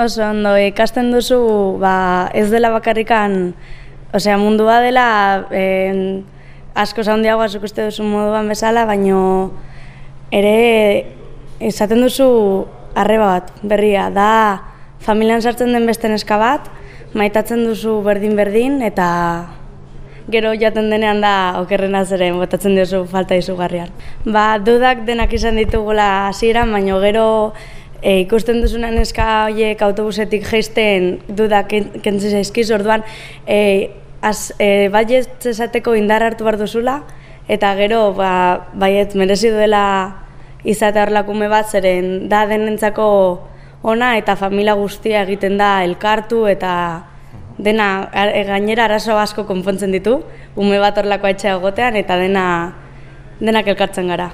Oso ondo, ikasten duzu, ba, ez dela bakarrikan, osea, mundua dela en, asko zaundiagoa zuk uste duzu moduan bezala, baino ere esaten duzu arreba bat, berria, da familian sartzen den beste neska bat, maitatzen duzu berdin-berdin, eta gero jaten denean da okerrena zeren botatzen duzu falta izugarrian. Ba, dudak denak izan ditugula hasieran, baino gero e, ikusten duzuna neska horiek autobusetik geisten dudak kentzen zaizkiz, orduan e, az, e, baiet esateko indar hartu behar duzula, eta gero ba, baiet merezi duela izate horlakume bat, zeren da denentzako ona eta familia guztia egiten da elkartu eta dena gainera arazo asko konpontzen ditu, ume bat horlako etxea egotean eta dena denak elkartzen gara.